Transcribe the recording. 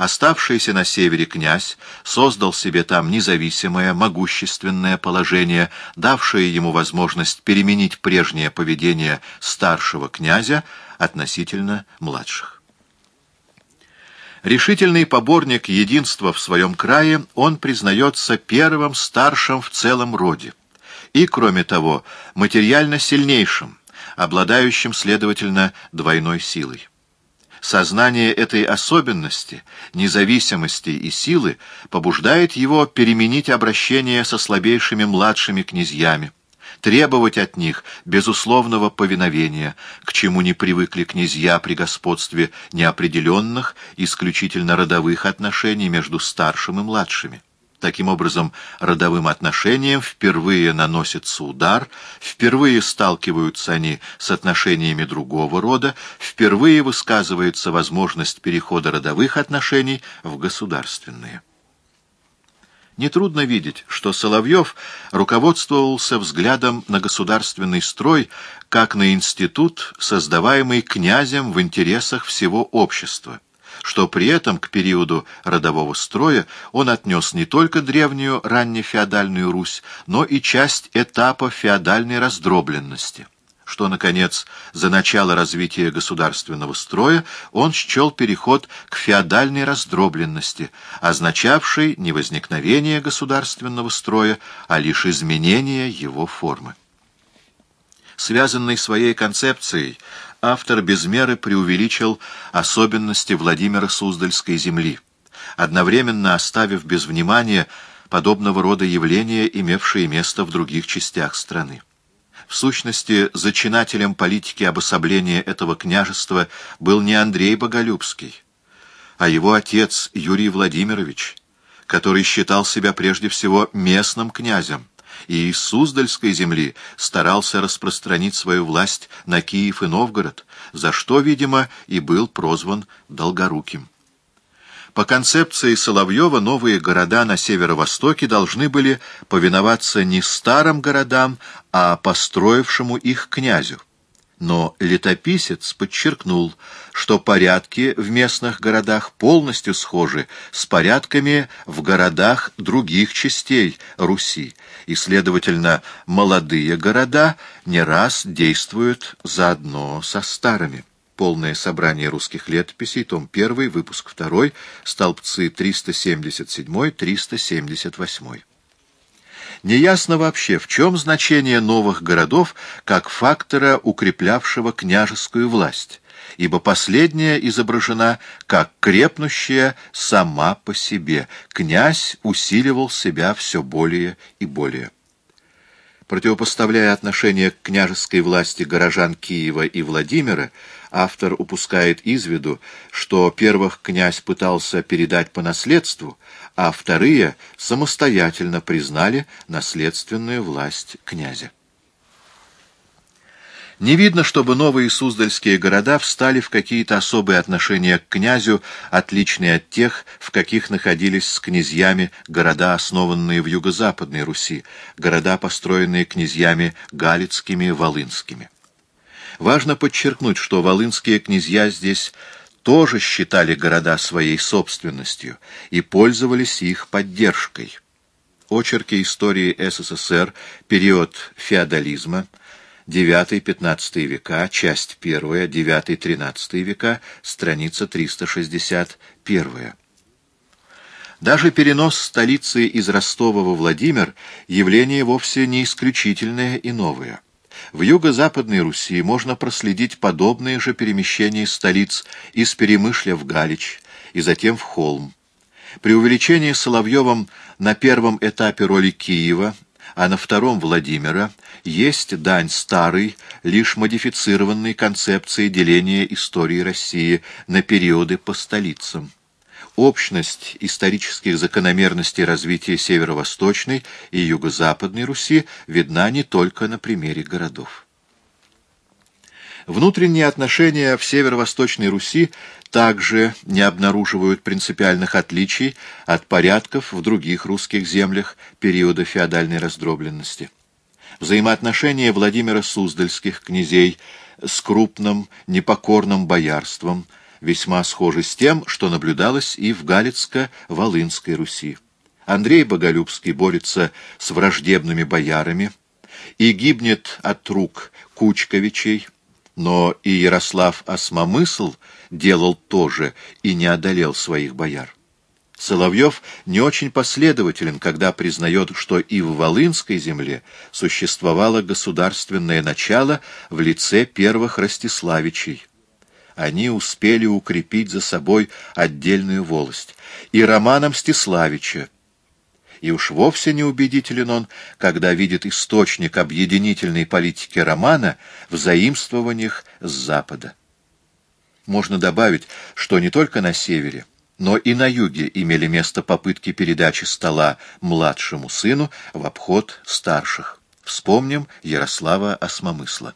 Оставшийся на севере князь создал себе там независимое, могущественное положение, давшее ему возможность переменить прежнее поведение старшего князя относительно младших. Решительный поборник единства в своем крае, он признается первым старшим в целом роде и, кроме того, материально сильнейшим, обладающим, следовательно, двойной силой. Сознание этой особенности, независимости и силы побуждает его переменить обращение со слабейшими младшими князьями, требовать от них безусловного повиновения, к чему не привыкли князья при господстве неопределенных, исключительно родовых отношений между старшим и младшими. Таким образом, родовым отношениям впервые наносится удар, впервые сталкиваются они с отношениями другого рода, впервые высказывается возможность перехода родовых отношений в государственные. Нетрудно видеть, что Соловьев руководствовался взглядом на государственный строй как на институт, создаваемый князем в интересах всего общества что при этом к периоду родового строя он отнес не только древнюю раннефеодальную Русь, но и часть этапа феодальной раздробленности что, наконец, за начало развития государственного строя он счел переход к феодальной раздробленности, означавшей не возникновение государственного строя, а лишь изменение его формы. Связанный своей концепцией, автор без меры преувеличил особенности Владимира Суздальской земли, одновременно оставив без внимания подобного рода явления, имевшие место в других частях страны. В сущности, зачинателем политики обособления этого княжества был не Андрей Боголюбский, а его отец Юрий Владимирович, который считал себя прежде всего местным князем, и из Суздальской земли старался распространить свою власть на Киев и Новгород, за что, видимо, и был прозван Долгоруким. По концепции Соловьева новые города на северо-востоке должны были повиноваться не старым городам, а построившему их князю. Но летописец подчеркнул, что порядки в местных городах полностью схожи с порядками в городах других частей Руси, и, следовательно, молодые города не раз действуют заодно со старыми. Полное собрание русских летописей, том 1, выпуск 2, столбцы 377-378. Неясно вообще, в чем значение новых городов как фактора, укреплявшего княжескую власть, ибо последняя изображена как крепнущая сама по себе. Князь усиливал себя все более и более. Противопоставляя отношение к княжеской власти горожан Киева и Владимира, автор упускает из виду, что первых князь пытался передать по наследству, а вторые самостоятельно признали наследственную власть князя. Не видно, чтобы новые суздальские города встали в какие-то особые отношения к князю, отличные от тех, в каких находились с князьями города, основанные в юго-западной Руси, города, построенные князьями галицкими, волынскими. Важно подчеркнуть, что волынские князья здесь тоже считали города своей собственностью и пользовались их поддержкой. Очерки истории СССР, период феодализма, 9-15 века, часть 1, 9-13 века, страница 361. Даже перенос столицы из Ростова во Владимир – явление вовсе не исключительное и новое. В юго-западной Руси можно проследить подобные же перемещения столиц из Перемышля в Галич и затем в Холм. При увеличении Соловьевым на первом этапе роли Киева, а на втором Владимира, есть дань старой, лишь модифицированной концепции деления истории России на периоды по столицам общность исторических закономерностей развития северо-восточной и юго-западной Руси видна не только на примере городов. Внутренние отношения в северо-восточной Руси также не обнаруживают принципиальных отличий от порядков в других русских землях периода феодальной раздробленности. Взаимоотношения Владимира Суздальских князей с крупным непокорным боярством – весьма схожи с тем, что наблюдалось и в Галицко-Волынской Руси. Андрей Боголюбский борется с враждебными боярами и гибнет от рук Кучковичей, но и Ярослав Осмомысл делал то же и не одолел своих бояр. Соловьев не очень последователен, когда признает, что и в Волынской земле существовало государственное начало в лице первых Ростиславичей. Они успели укрепить за собой отдельную волость. И Романа Мстиславича. И уж вовсе не убедителен он, когда видит источник объединительной политики Романа в заимствованиях с Запада. Можно добавить, что не только на севере, но и на юге имели место попытки передачи стола младшему сыну в обход старших. Вспомним Ярослава Осмомысла.